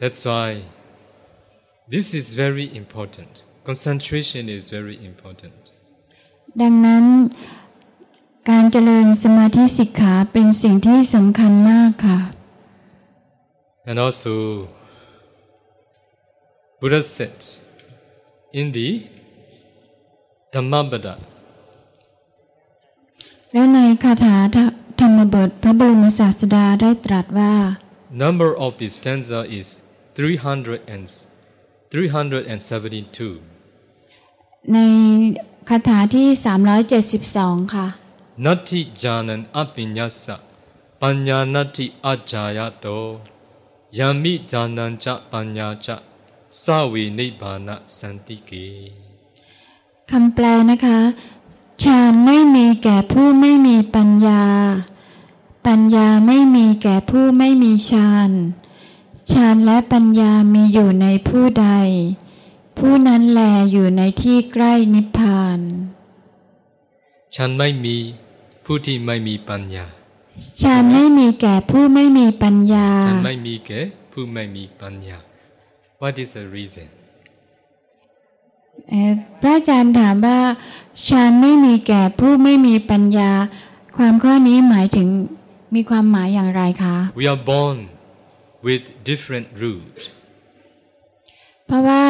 That's why this is very important. Concentration is very important. ดังนั้นการเจริญสมาธิสิกขาเป็นสิ่งที่สำคัญมากค่ะ And also, Buddha said in the Dhammabada, และในคาถาธรรมบทพระบรมศาสดาได้ตรัสว่า number of the stanza is 300 and 372. ในคาถาที่ 372 ค่ะ Nati janan apinyasa panyanati ajayato yami janan cha panya cha savi nibbana santike คำแปลนะคะ ฌานไม่มีแก่ผู้ไม่มีปัญญา ปัญญาไม่มีแก่ผู้ไม่มีฌานฌานและปัญญามีอยู่ในผู้ใด ผู้นั้นแลอยู่ในที่ใกล้นิพพานฉันไม่มีผู้ที่ไม่มีปัญญาฌานไม่มีแก่ผู้ไม่มีปัญญาฉันไม่มีแก่ผู้ไม่มีปัญญา What is the reason เอ่อพระอาจารย์ถามว่าฌานไม่มีแก่ผู้ไม่มีปัญญา ความข้อนี้หมายถึง มีความหมายอย่างไรคะ We are born with different roots เพราะว่า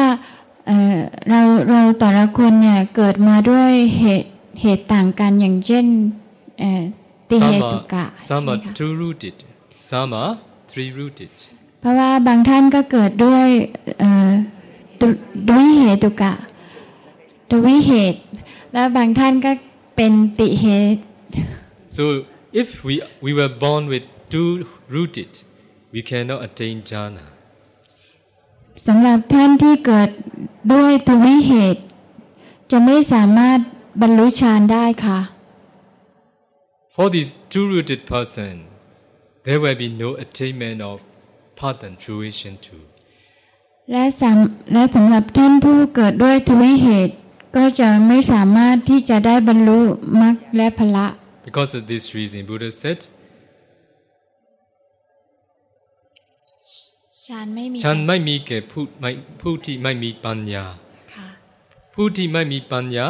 เอ่อเราเราแต่ละคนเนี่ยเกิดมาด้วยเหตุเหตุต่างกันอย่างเช่นเอ่อติเห Some ตุกะ are, ใช่ some ไหม are คะ two rooted some are three rooted เพราะว่าบางท่านก็เกิดด้วยเอ่อตุด้วยเหตุกะด้วยเหตุ แล้วบางท่านก็เป็นติเหตุ So if we, we were born with two rooted we cannot attain jhana สำหรับท่านที่เกิดด้วยทวิเหตุ จะไม่สามารถบรรลุฌานได้ค่ะ For this two rooted person there will be no attainment of path and fruition too และสำและสำหรับท่านผู้เกิดด้วยทวิเหตุ ก็จะไม่สามารถที่จะได้บรรลุมรรคและพละ Because of this reason Buddha said ฌานไม่มีฉันไม่มีแก่ผู้ไม่ผู้ที่ไม่มีปัญญาค่ะผู้ที่ไม่มีปัญญา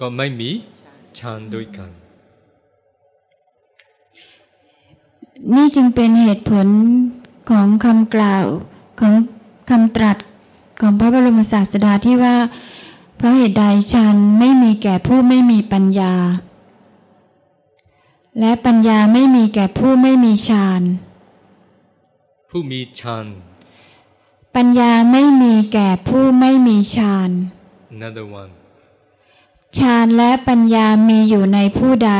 ก็ไม่มีฌานด้วยกัน นี่จึงเป็นเหตุผลของคำกล่าวของคำตรัสของพระบรมศาสดาที่ว่า เพราะเหตุใดฌานไม่มีแก่ผู้ไม่มีปัญญา และปัญญาไม่มีแก่ผู้ไม่มีฌาน ผู้มีฌาน ปัญญาไม่มีแก่ผู้ไม่มีฌาน another one ฌานและปัญญามีอยู่ในผู้ใด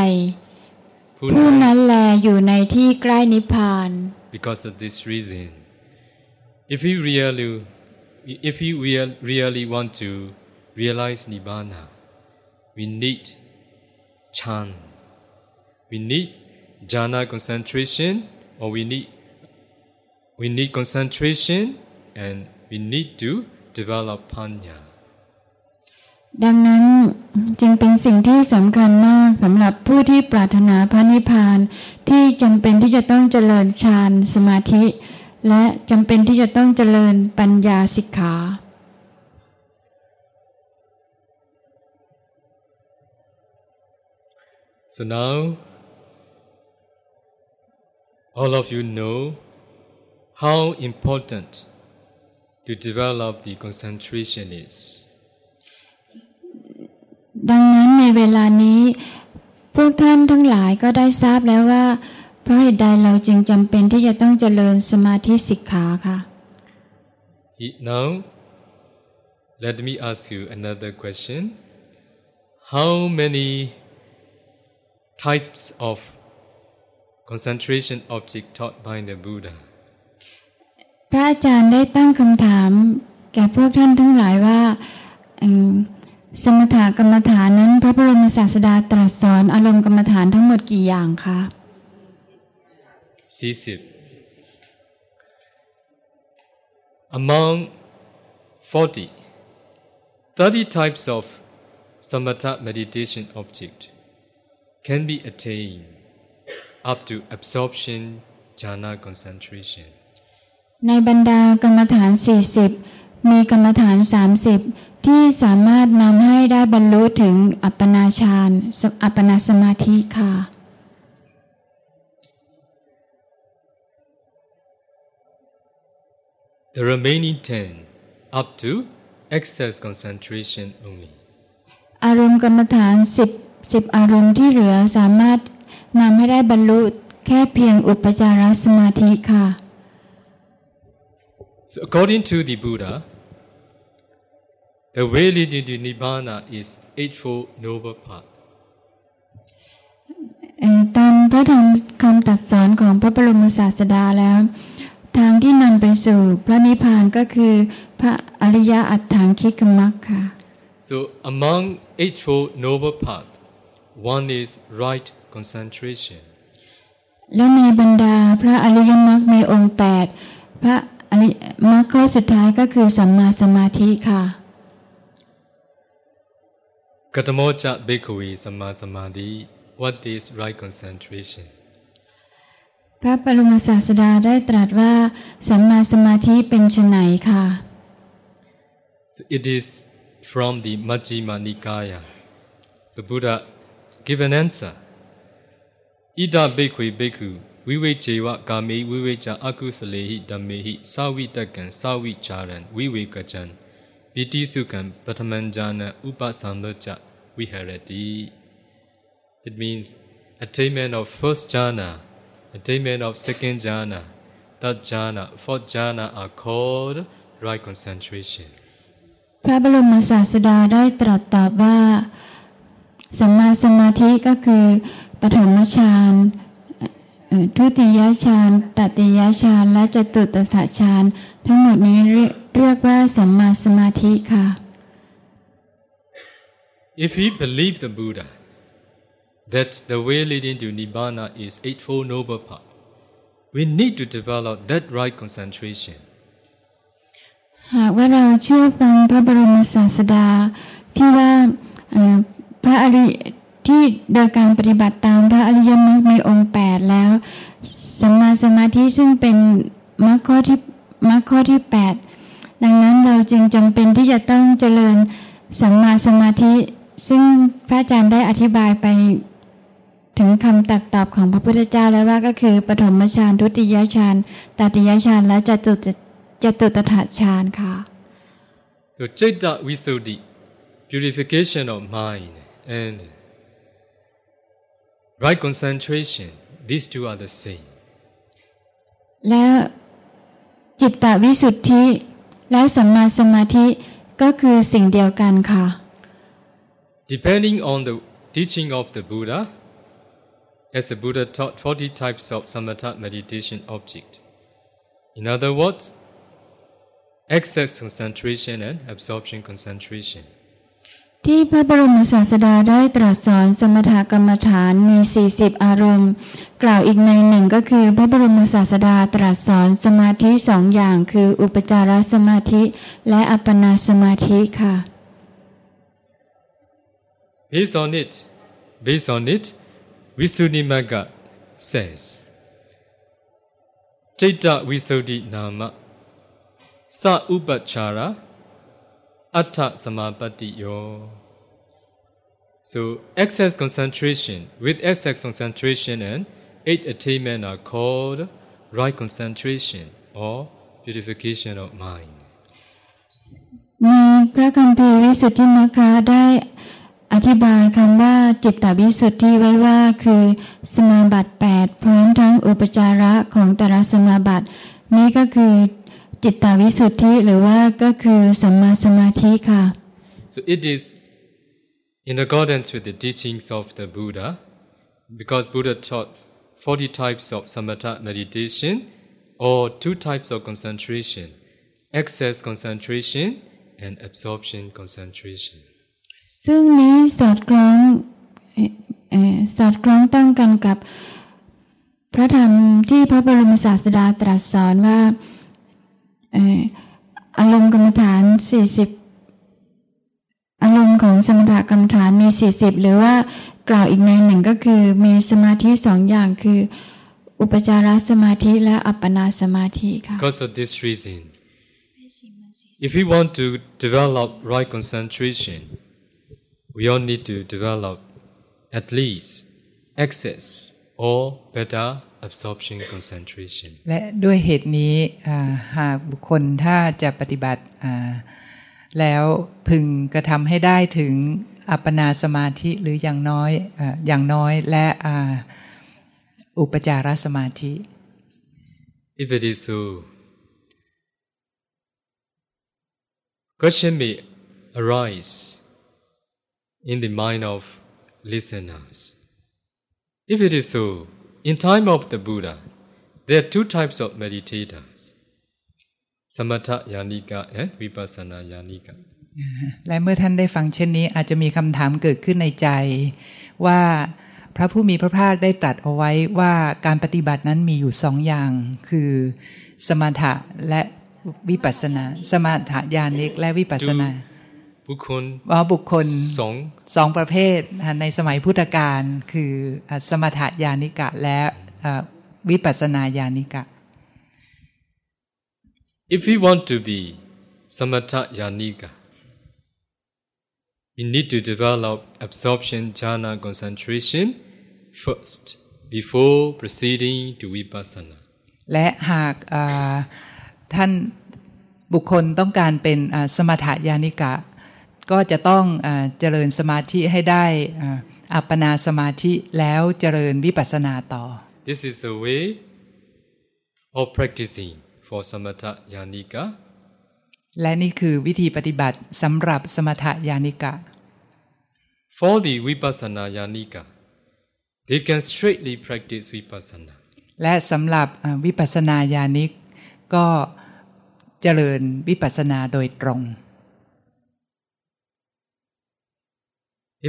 ผู้ผู้นั้นั้นนแลอยู่ในที่ใกล้นิพพาน because of this reason if we really if we real, really want to realize nibbana we need chan we need jhana concentration or we need we need concentration and we need to develop panya ดังนั้นจึงเป็นสิ่งที่สำคัญมากสำหรับผู้ที่ปรารถนาพระนิพพาน ที่จำเป็นที่จะต้องเจริญฌานสมาธิ และจำเป็นที่จะต้องเจริญปัญญาสิกขา So now, all of you know how important to develop the concentration is. ดังนั้นในเวลานี้ พวกท่านทั้งหลายก็ได้ทราบแล้วว่า เพราะเหตุใดเราจึงจำเป็นที่จะต้องเจริญสมาธิสิกขาค่ะ He- Now, let me ask you another question. How many types of concentration object taught by the Buddha? พระอาจารย์ได้ตั้งคำถาม แก่พวกท่านทั้งหลายว่าอืมสมถกรรมฐานนั้น พระบรมศาสดาตรัสสอนอารมณ์กรรมฐานทั้งหมดกี่อย่างคะ Sisip. Among 40, 30 types of samatha meditation object can be attained up to absorption jhana concentration. ในบรรดากรรมฐาน 40 มีกรรมฐาน 30 ที่สามารถนำให้ได้บรรลุถึงอัปปนาฌานอัปปนาสมาธิค่ะ The remaining 10 up to excess concentration only. อารมณ์กรรมฐาน 10 10 อารมณ์ที่เหลือสามารถ นำให้ได้บรรลุแค่เพียงอุปจารสมาธิค่ะ So according to the Buddha, the way leading to Nibbana is Eightfold Noble Path. เอ่อตามพระธรรมคำตรัดสอนของพระบรมศาสดาแล้ว ทางที่นำไปสู่พระนิพพานก็คือพระอริยอัตถังคิกมักค่ะ So among Eightfold Noble Path, one is right concentration. และในบรรดาพระอริยมรรคมีองค์แปดพระอริยมรรคข้อสุดท้ายก็คือสัมมาสมาธิค่ะ Katamocha Bhikkhave Samma Samadhi, what is right concentration? พระบรมศาสดาได้ตรัสว่าสัมมาสมาธิเป็นไฉนค่ะ So it is from the Majjhima Nikaya. The Buddha give an answer. Ida bhikkhve bhikkhu vivejeva kame viveja akusalehi dhammehi savitakan savicharan vivekajan viti sukhan patamanjana upasambaja viharati. It means attainment of first jhana, attainment of second jhana, third jhana, fourth jhana are called right concentration. พระบรมศาสดาได้ตรัสตอบว่าสัมมาสมาธิก็คือ ปฐมฌานเอ่อทุติยฌานตติยฌานและจตุตถฌานทั้งหมดนี้เรียเรียกว่าสัมมาสมาธิค่ะ If we believe the Buddha that the way leading to Nibbana is Eightfold Noble Path, we need to develop that right concentration. หากว่าเราเชื่อฟังพระบรมศาสดาที่ว่าเอ่อพระอริ ที่โดยการปฏิบัติตามพระอริยมรรคมีองค์แปดแล้วสัมมาสมาธิซึ่งเป็นมรรคข้อที่มรรคข้อที่แปดดังนั้นเราจึงจำเป็นที่จะต้องเจริญสัมมาสมาธิ ซึ่งพระอาจารย์ได้อธิบายไปถึงคำตักตอบของพระพุทธเจ้าแล้วว่าก็คือปฐมฌานทุติยฌานตติยฌานและจตุตจตุตถาฌานค่ะ So Citta Visuddhi, purification of mind and right concentration, these two are the same. แล้วจิตตวิสุทธิและสัมมาสมาธิก็คือสิ่งเดียวกันค่ะ Depending on the teaching of the Buddha, as the Buddha taught 40 types of samatha meditation object. In other words, excess concentration and absorption concentration. ที่พระบรมศาสดาได้ตรัสสอนสมถกรรมฐานมี 40 อารมณ์ กล่าวอีกในหนึ่งก็คือพระบรมศาสดาตรัสสอนสมาธิสองอย่างคืออุปจารสมาธิและอัปปนาสมาธิค่ะ Based on it, based on it, Visuddhimagga says, Citta Visuddhi Nama Sa Upachara Atta Samapatti Yo. So excess concentration, with excess concentration and eight attainment are called right concentration or purification of mind. ในพระคัมภีร์วิสุทธิมรรคาได้อธิบายคำว่าจิตตวิสุทธิไว้ว่าคือสมาบัติ8พร้อมทั้งอุปจาระของแต่ละสมาบัติ นี้ก็คือ จิตตวิสุทธิหรือว่าก็คือสัมมาสมาธิค่ะ So it is in accordance with the teachings of the Buddha, because Buddha taught 40 types of samatha meditation or two types of concentration excess concentration and absorption concentration. ซึ่งนี้สอดคล้องเอ่อเอ่อสอดคล้องต้องกันกับ พระธรรมที่พระบรมศาสดาตรัสสอนว่าเอารมณ์กรรมฐาน40อารมณ์ของสมถกรรมฐานมี40หรือว่ากล่าวอีกในหนึ่งก็คือมีสมาธิสองอย่างคือออุปจารสมาธิและอัปปนาสมาธิค่ะ Because of this reason, if we want to develop right concentration, we all need to develop at least access or better absorption concentration. และด้วยเหตุนี้อ่าหากบุคคลถ้าจะปฏิบัติอ่าแล้วพึงกระทำให้ได้ถึงอัปปนาสมาธิหรืออย่างน้อยอาอย่างน้อยและอ่าอุปจารสมาธิ If it is so, question may arise in the mind of listeners. If it is so, in time of the Buddha, there are two types of meditators. Samatha Yanika and Vipassana Yanika. และเมื่อท่านได้ฟังเช่นนี้อาจจะมีคำถามเกิดขึ้นในใจ ว่าพระผู้มีพระภาคได้ตรัสเอาไว้ว่าการปฏิบัตินั้นมีอยู่สองอย่าง คือสมถะและวิปัสสนา สมถะญาณิกและวิปัสสนา Bukkun ว่าบุคคล Song สองประเภทนะคะในสมัยพุทธกาลคืออะสมถะญาณิกะและอะวิปัสสนาญาณิกะ If we want to be Samatha Yanika, we need to develop absorption jhana concentration first before proceeding to Vipassana. และหากอ่าท่านบุคคลต้องการเป็นอ่าสมถะญาณิกะ ก็จะต้องอาเจริญสมาธิให้ได้อ่าอัปปนาสมาธิแล้วเจริญวิปัสสนาต่อ This is a way of practicing for Samatha Yanika. และนี่คือวิธีปฏิบัติสำหรับสมถะญาณิกะ For the Vipassana Yanika, they can straightly practice Vipassana. และสำหรับอ่าวิปัสสนาญาณิกก็เจริญวิปัสสนาโดยตรง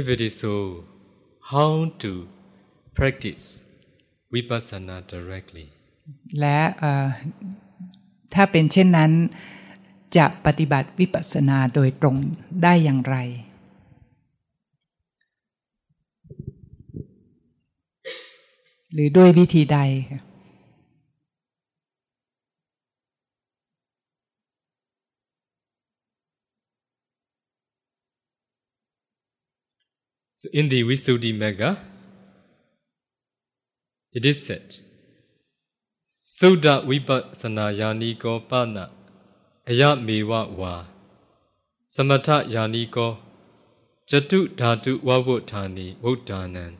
If it is so, how to practice Vipassana directly? และถ้าเป็นเช่นนั้น จะปฏิบัติวิปัสสนาโดยตรงได้อย่างไร หรือด้วยวิธีใดค่ะ So in the Visuddhi Magga, it is said, Suddha Vipassana ko Pana Ayamewa Va Samatha Yaniko Jatu Dhatu Vavotthani Vottanam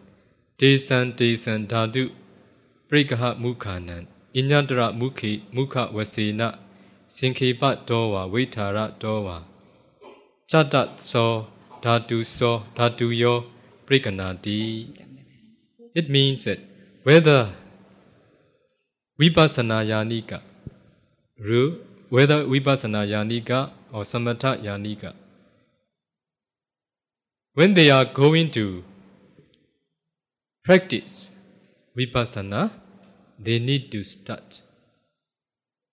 Desan Desan Dhatu Prikaha Mukhanam Inyantara Mukhi Mukha Vasena Sinkhepa Dowa Vitara Dowa Chatat So Dhatu So Dhatu Yo Prikanati. It means that whether Vipassana Yanika, whether Vipassana Yanika or Samatha Yanika, when they are going to practice Vipassana, they need to start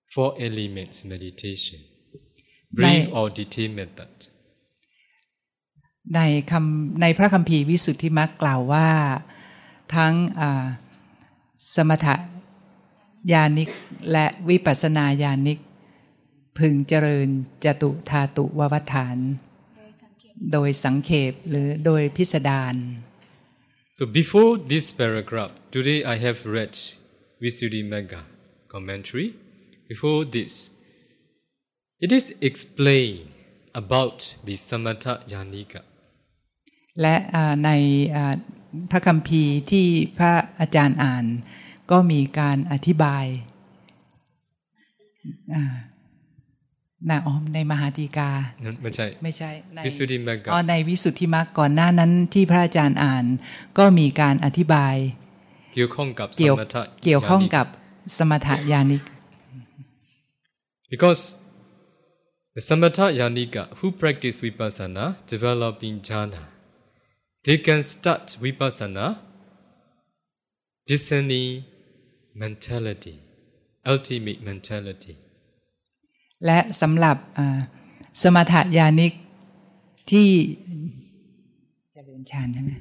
four elements meditation, brief or detailed method. ในคำในพระคัมภีร์วิสุทธิมรรคกล่าวว่าทั้งสมถะญาณิกและวิปัสสนาญาณิก พึงเจริญจตุธาตุววัฏฐาน โดยสังเขปหรือโดยพิสดาร So before this paragraph, today I have read Visuddhimagga commentary. Before this, it is explained about the Samatha Yanika. และอ่าในอ่าพระคัมภีร์ที่พระอาจารย์อ่าน ก็มีการอธิบายอ่านาออมในมหาดีกา No, ไม่ใช่ ไม่ใช่ใน Visuddhimagga อ๋อในวิสุทธิมรรคก่อนหน้านั้นที่พระอาจารย์อ่าน ก็มีการอธิบาย เกี่ยวข้องกับเกี่ยว Samatha เกี่ยวข้อง Yanika กับสมถญาณิก Because the Samatha Yanika who practice Vipassana, developing jhana, they can start Vipassana discerning mentality, ultimate mentality. และสำหรับอ่าสมถญาณิกที่เจริญฌานใช่ไหม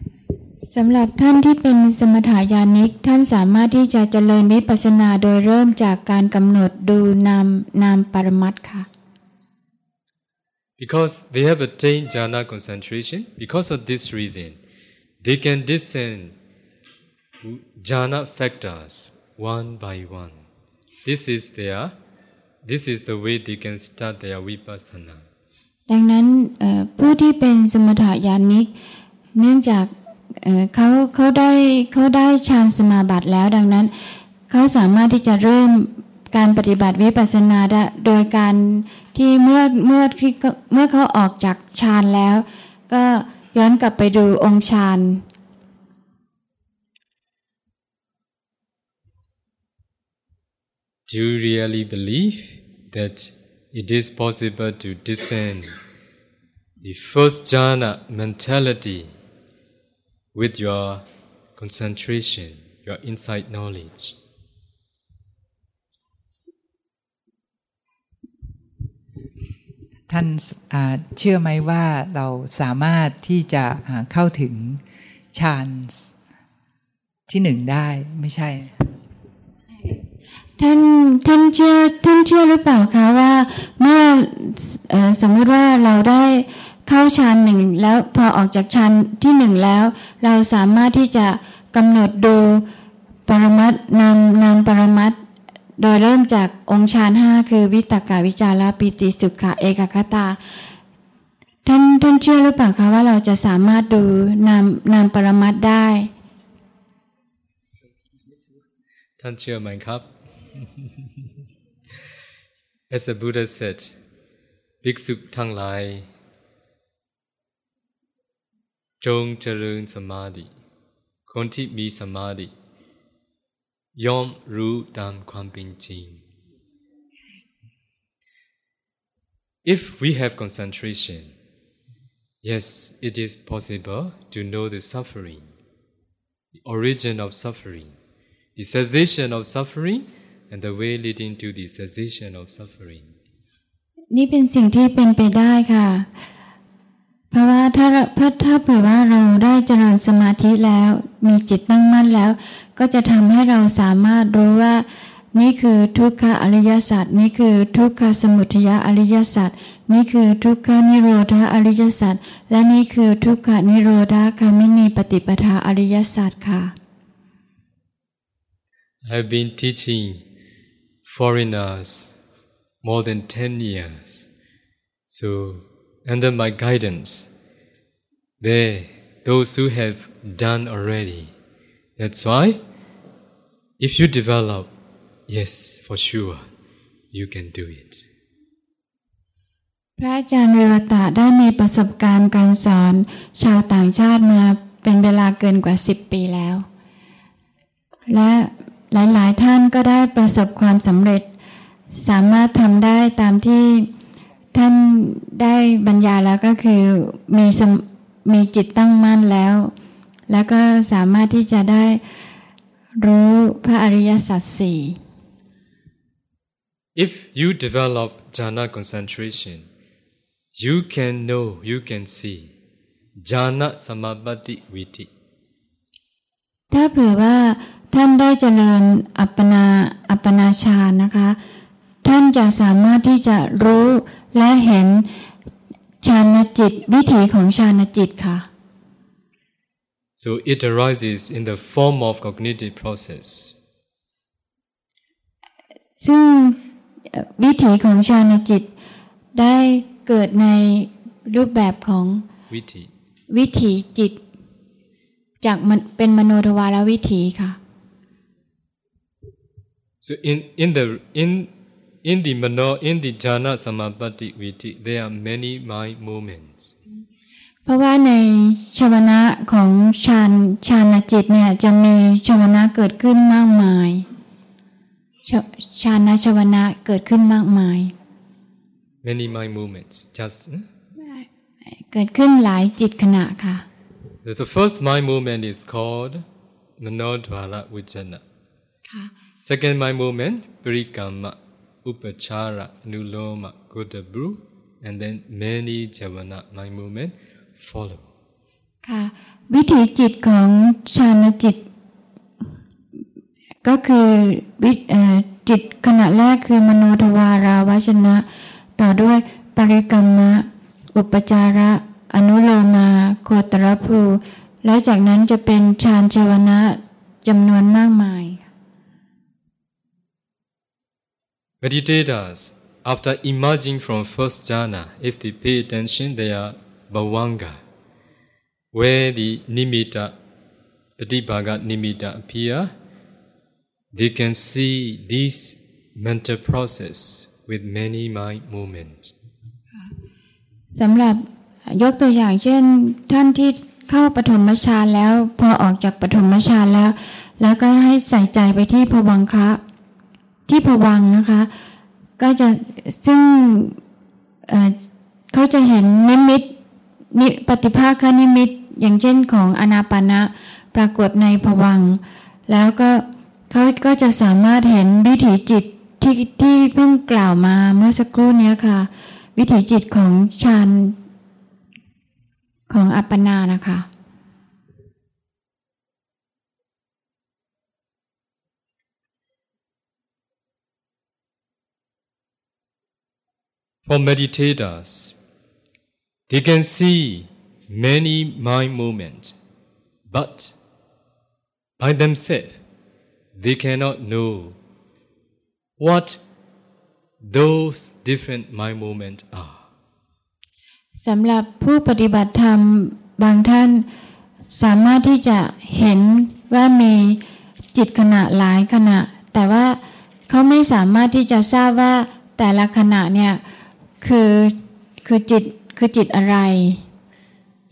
สำหรับท่านที่เป็นสมถายานิก ท่านสามารถที่จะเจริญวิปัสสนาโดยเริ่มจากการกำหนดดูนามนามปรมัตถ์ค่ะ Because they have attained jhana concentration, because of this reason, they can discern jhana factors one by one. This is their, this is the way they can start their vipassana. ดังนั้นผู้ที่เป็นสมถายานิกเนื่องจากเขาเขาได้เขาได้ฌานสมาบัติแล้ว ดังนั้นเขาสามารถที่จะเริ่ม การปฏิบัติวิปัสสนาโดยการที่เมื่อเมื่อที่เขาเมื่อเขาออกจากฌานแล้ว ก็ย้อนกลับไปดูองค์ฌาน Do you really believe that it is possible to discern the first jhana mentality with your concentration, your insight knowledge? ท่านเชื่อไหมว่าเราสามารถที่จะเข้าถึงฌานที่หนึ่งได้ไม่ใช่ ท่านท่านเชื่อท่านเชื่อหรือเปล่าคะว่าเมื่อสมมติว่าเราได้เข้าฌานหนึ่งแล้วพอออกจากฌานที่หนึ่งแล้ว เราสามารถที่จะกำหนดดูปรมัตถ์นามนามปรมัตถ์ โดยเริ่มจากองค์ฌานห้าคือวิตกาวิจาระปิติสุขะเอกคตา ท่านท่านเชื่อหรือเปล่าคะว่าเราจะสามารถดูนามนามปรมัตถ์ได้ ท่านเชื่อไหมครับ As the Buddha said ภิกษุทั้งหลาย จงเจริญสมาธิคนที่มีสมาธิ ย่อมรู้ตามความเป็นจริง If we have concentration, yes, it is possible to know the suffering, the origin of suffering, the cessation of suffering, and the way leading to the cessation of suffering. นี่เป็นสิ่งที่เป็นไปได้ค่ะ เพราะว่าถ้าถ้าถ้าเผื่อว่าเราได้เจริญสมาธิแล้ว มีจิตตั้งมั่นแล้ว ก็จะทำให้เราสามารถรู้ว่า นี่คือทุกขอริยสัจนี่คือทุกขสมุทยอริยสัจนี่คือทุกขนิโรธอริยสัจและนี่คือทุกขนิโรธคามินีปฏิปทาอริยสัจค่ะ I've been teaching foreigners more than 10 years. So, under my guidance, they, those who have done already. That's why, if you develop, yes, for sure, you can do it. พระอาจารย์เวรตะได้มีประสบการณ์การสอน ชาวต่างชาติมาเป็นเวลาเกินกว่า 10 ปีแล้ว และหลาย ๆ ท่านก็ได้ประสบความสำเร็จ สามารถทำได้ตามที่ ท่านได้บรรยายแล้วก็คือมีสมมีจิตตั้งมั่นแล้ว แล้วก็สามารถที่จะได้รู้พระอริยสัจสี่ If you develop jhana concentration, you can know, you can see jhana samapatti viti. ถ้าเผื่อว่าท่านได้เจริญอัปปนาอัปปนาฌานนะคะ ท่านจะสามารถที่จะรู้ และเห็นฌานจิตวิถีของฌานจิตค่ะ So it arises in the form of cognitive process. ซึ่งเอ่อวิถีของฌานจิต ได้เกิดในรูปแบบของ Viti. วิถีจิต จากมันเป็นมโนทวารวิถีค่ะ So in, in the in in the mano in the jhana samapatti viti, there are many mind movements. เพราะว่าในชวนะของฌานฌานจิตเนี่ยจะมีชวนะเกิดขึ้นมากมายชฌานชวนะเกิดขึ้นมากมาย Many mind movements. Just eh? เกิดขึ้นหลายจิตขณะค่ะ the, the first mind movement is called manodvara vijana. ค่ะ Second mind movement, parikama, upachara, nuloma, godabru, and then many javana mind movement follow. ค่ะวิถีจิตของฌานจิต ก็คือวิจิตขณะแรกคือมโนทวาราวชนะ ต่อด้วยปริกรรมะ อุปจาระ อนุโลมาโคตรภู แล้วจากนั้นจะเป็นฌานชวนะจำนวนมากมาย Meditators, after emerging from first jhana, if they pay attention, they are bhavanga, where the nimitta, patibhaga nimitta appear, they can see this mental process with many mind movements. สำหรับยกตัวอย่างเช่นท่านที่เข้าปฐมฌานแล้วพอออกจากปฐมฌานแล้ว แล้วก็ให้ใส่ใจไปที่ภวังคะ ที่ผวังนะคะ ก็จะซึ่งเขาจะเห็นนิมิตนิปฏิภาคนิมิตอย่างเช่นของอนาปานะปรากฏในผวัง แล้วก็เขาก็จะสามารถเห็นวิถีจิตที่ที่เพิ่งกล่าวมาเมื่อสักครู่นี้ค่ะ วิถีจิตของฌานของอัปปนานะคะ For meditators, they can see many mind movements, but by themselves, they cannot know what those different mind movements are. สำหรับผู้ปฏิบัติธรรมบางท่านสามารถที่จะเห็นว่ามีจิตขณะหลายขณะ แต่ว่าเขาไม่สามารถที่จะทราบว่าแต่ละขณะเนี่ย คือคือจิตคือจิตอะไร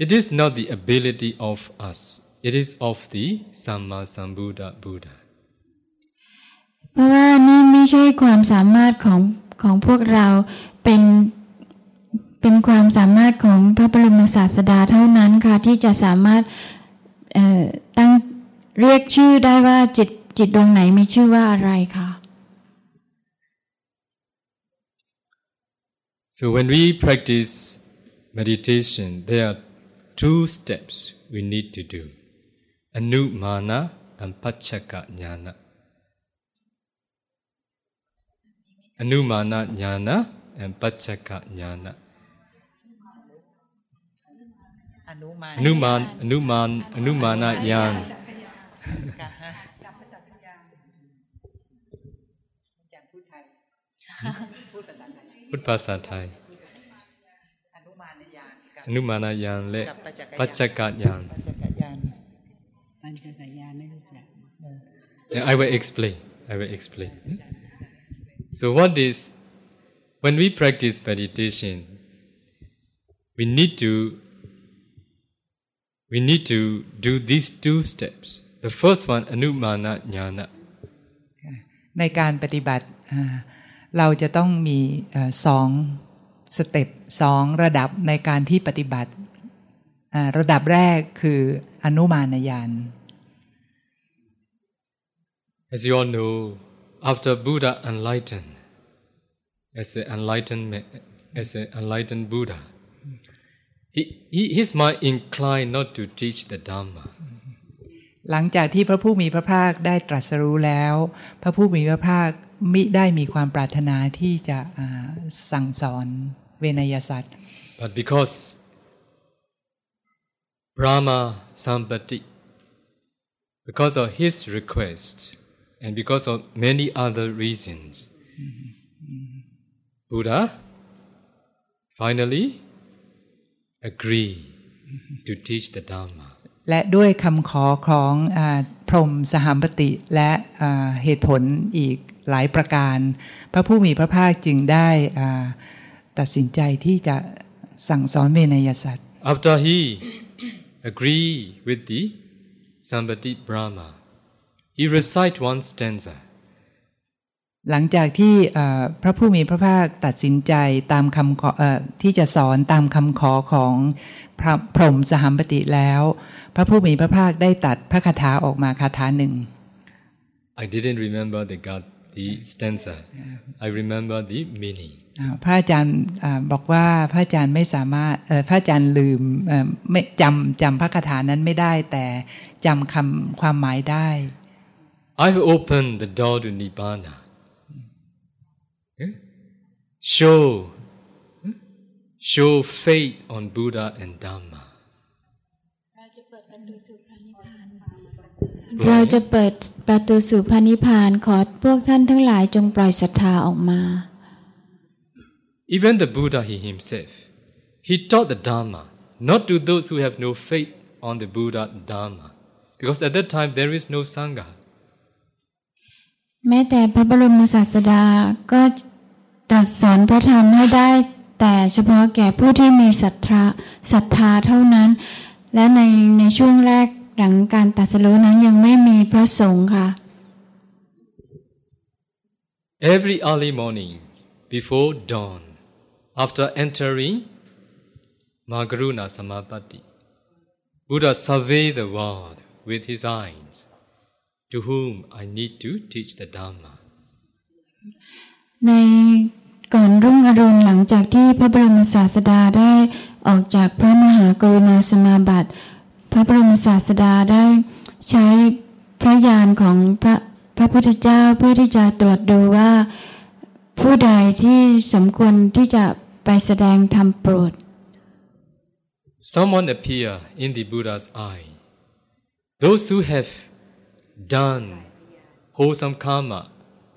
It is not the ability of us, it is of the Samma Sambuddha Buddha. เพราะว่านี่ไม่ใช่ความสามารถของของพวกเราเป็นเป็นความสามารถของพระบรมศาสดาเท่านั้นค่ะที่จะสามารถเอ่อตั้งเรียกชื่อได้ว่าจิตจิตดวงไหนมีชื่อว่าอะไรค่ะ So when we practice meditation, there are two steps we need to do. Anumana and Pachaka Jnana. Anumana Jnana and Pachaka Jnana. Anuman, Anuman, Anumana Jnana. พูดไทยพูดภาษาไทยพุทธภาษาไทย อนุมานญาณกับอนุมานญาณและกับปัปัจจจจกกญาณปัจจกญาณปัญจกายานไม่รู้จัก Yeah, I will explain. I will explain. So, what is when we practice meditation? We need to we need to do these two steps. The first one, anumana jnana. ในการปฏิบัติอ่า เราจะต้องมีเอ่อสองสเต็ปสองระดับในการที่ปฏิบัติอ่าระดับแรกคืออนุมานญาณ As you all know, after Buddha enlightened, as an enlightened ma- as an enlightened Buddha, he, he, his mind inclined not to teach the Dhamma. หลังจากที่พระผู้มีพระภาคได้ตรัสรู้แล้ว พระผู้มีพระภาค มิได้มีความปรารถนาที่จะสั่งสอนเวนยสัตว์ But because Brahma Sampati, because of his request and because of many other reasons, Buddha finally agree to teach the Dhamma. และด้วยคำขอของอาพรหมสหามปติและอ่าเหตุผลอีกหลายประการ พระผู้มีพระภาคจึงได้อ่าตัดสินใจที่จะสั่งสอนเวนยสัตว์ After he agreed with the Sampati Brahma, he recite one stanza. หลังจากที่อ่าพระผู้มีพระภาคตัดสินใจตามคำขอเออที่จะสอนตามคำขอของพระพรหมสหามปติแล้ว พระผู้มีพระภาคได้ตัดพระคาถาออกมาคาถาหนึ่ง I didn't remember the God the stanza. I remember the meaning. อ่าพระอาจารย์อ่าบอกว่าพระอาจารย์ไม่สามารถเอ่อพระอาจารย์ลืมเอ่อไม่จำจำพระคาถานั้นไม่ได้ แต่จำคำความหมายได้ I've opened the door to Nibbana. Eh? Show, eh? show faith on Buddha and Dhamma. เราจะเปิดประตูสู่พระนิพพานขอพวกท่านทั้งหลายจงปล่อยศรัทธาออกมา Even the Buddha he himself, he taught the Dhamma not to those who have no faith on the Buddha Dhamma, because at that time there is no Sangha. แม้แต่พระบรมศาสดาก็ตรัสสอนพระธรรมให้ได้ แต่เฉพาะแก่ผู้ที่มีศรัทธาศรัทธาเท่านั้น และในในช่วงแรก หลังการตรัสรู้นั้นยังไม่มีพระสงฆ์ค่ะ Every early morning, before dawn, after entering Magaruna Samapatti, Buddha surveyed the world with his eyes, to whom I need to teach the Dhamma. ในก่อนรุ่งอรุณหลังจากที่พระบรมศาสดาได้ออกจากพระมหากรุณาสมาบัติ พระบรมศาสดาได้ใช้พระญาณของพระพระพุทธเจ้าเพื่อที่จะตรวจดูว่า ผู้ใดที่สมควรที่จะไปแสดงธรรมโปรด Someone appear in the Buddha's eye. Those who have done wholesome karma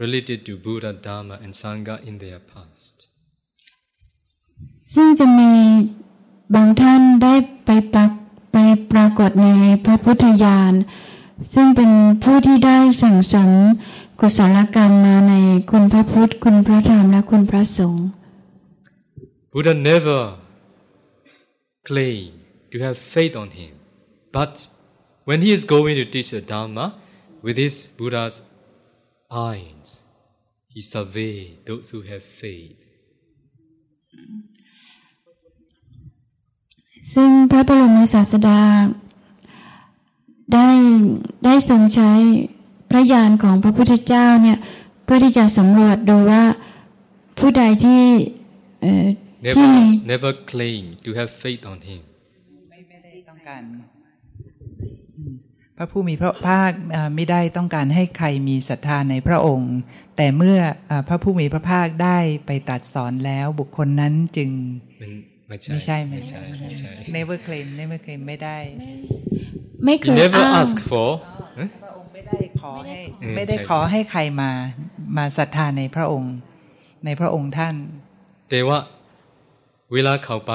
related to Buddha, Dhamma, and Sangha in their past. ซึ่งจะมีบางท่านได้ไปปักไป ปรากฏในพระพุทธญาณ ซึ่งเป็นผู้ที่ได้สั่งสมกุศลกรรมมาในคุณพระพุทธ คุณพระธรรมและคุณพระสงฆ์ Buddha never claimed to have faith on him, but when he is going to teach the Dhamma with his Buddha's eyes, he surveys those who have faith. ซึ่งพระบรมศาสดา ได้ได้ทรงใช้พระญาณของพระพุทธเจ้าเนี่ยเพื่อที่จะสำรวจดูว่าผู้ใดที่เอ่อที่ Never, มี never claim to have faith on him. ไม่ไม่ได้ต้องการอืมพระผู้มีพระภาคเอ่อไม่ได้ต้องการให้ใครมีศรัทธาในพระองค์ แต่เมื่อเอ่อพระผู้มีพระภาคได้ไปตรัดสอนแล้วบุคคลนั้นจึง ไม่ใช่ไม่ใช่ไม่ไม่ใช่ใช่ไม่ใช่ never claim never claim ไม่ได้ ไม่เค He ย never อ้าง ask for. eh? พระองค์ไม่ได้ขอให้อืมไม่ได้ใช่ขอให้ใครมามาศรัทธาในพระองค์ ในพระองค์ท่าน แต่ว่าเวลาเข้าไป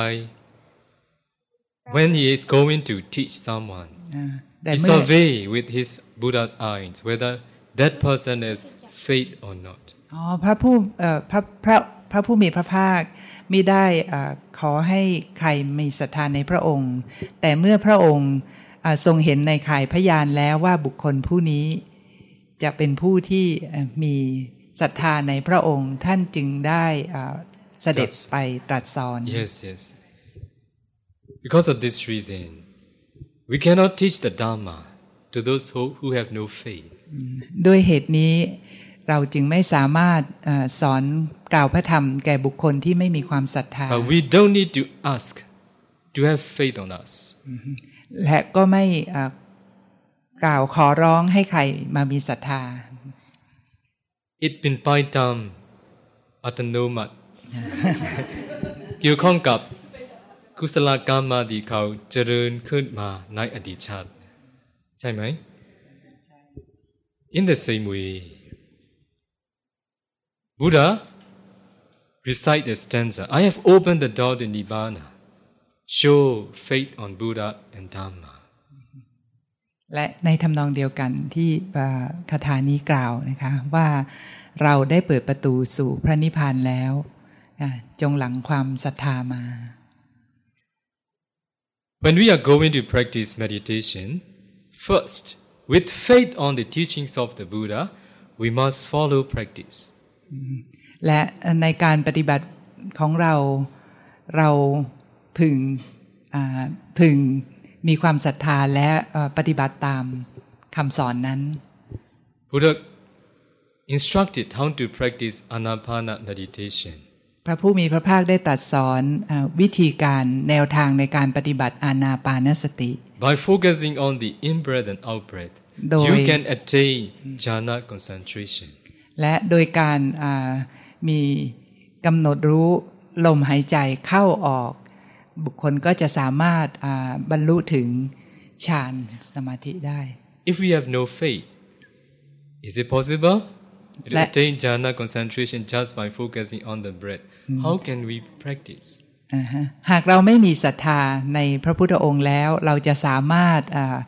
when he is going to teach someone อ่าแต่ he เมื่อ survey with his Buddha's eyes whether that person has faith or not อ๋อพระผู้เอ่อพระพระ พระผู้มีพระภาคมิได้เอ่อขอให้ใครมีศรัทธาในพระองค์ แต่เมื่อพระองค์อ่าทรงเห็นในข่ายพยานแล้วว่าบุคคลผู้นี้จะเป็นผู้ที่เอ่อมีศรัทธาในพระองค์ท่านจึงได้อ่าเสด็จไปตรัสสอน yes yes because of this reason we cannot teach the Dhamma to those who, who have no faith ด้วยเหตุนี้ เราจึงไม่สามารถเออสอนกล่าวพระธรรมแก่บุคคลที่ไม่มีความศรัทธา but we don't need to ask to have faith on us และก็ไม่เอ่อกล่าวขอร้องให้ใครมามีศรัทธา it เป็นไปตามอัตโนมัติเกี่ยวข้องกับกุศลกรรมมาที่เขาเจริญขึ้นมาในอดีตชาติ ใช่ไหม In the same way Buddha recite the stanza I have opened the door to Nibbana show faith on Buddha and Dhamma และในทำนองเดียวกันที่เอ่อคาถานี้กล่าวนะคะว่าเราได้เปิดประตูสู่พระนิพพานแล้วอ่ะจงหลังความศรัทธามา When we are going to practice meditation, first, with faith on the teachings of the Buddha, we must follow practice. และในการปฏิบัติของเราเราพึงอ่าพึงมีความศรัทธาและเอ่อปฏิบัติตามคำสอนนั้น Buddha instructed how to practice anapana meditation. พระผู้มีพระภาคได้ตรัดสอนอาวิธีการแนวทางในการปฏิบัติอานาปานสติ By focusing on the in breath and out breath, Đôi- you can attain jhana concentration. และโดยการอ่ามีกำหนดรู้ลมหายใจเข้าออก บุคคลก็จะสามารถอ่าบรรลุถึงฌานสมาธิได้ If we have no faith, is it possible to Let- attain jhana concentration just by focusing on the breath? How can we practice? อ่าฮะหากเราไม่มีศรัทธาในพระพุทธองค์แล้ว เราจะสามารถอ่า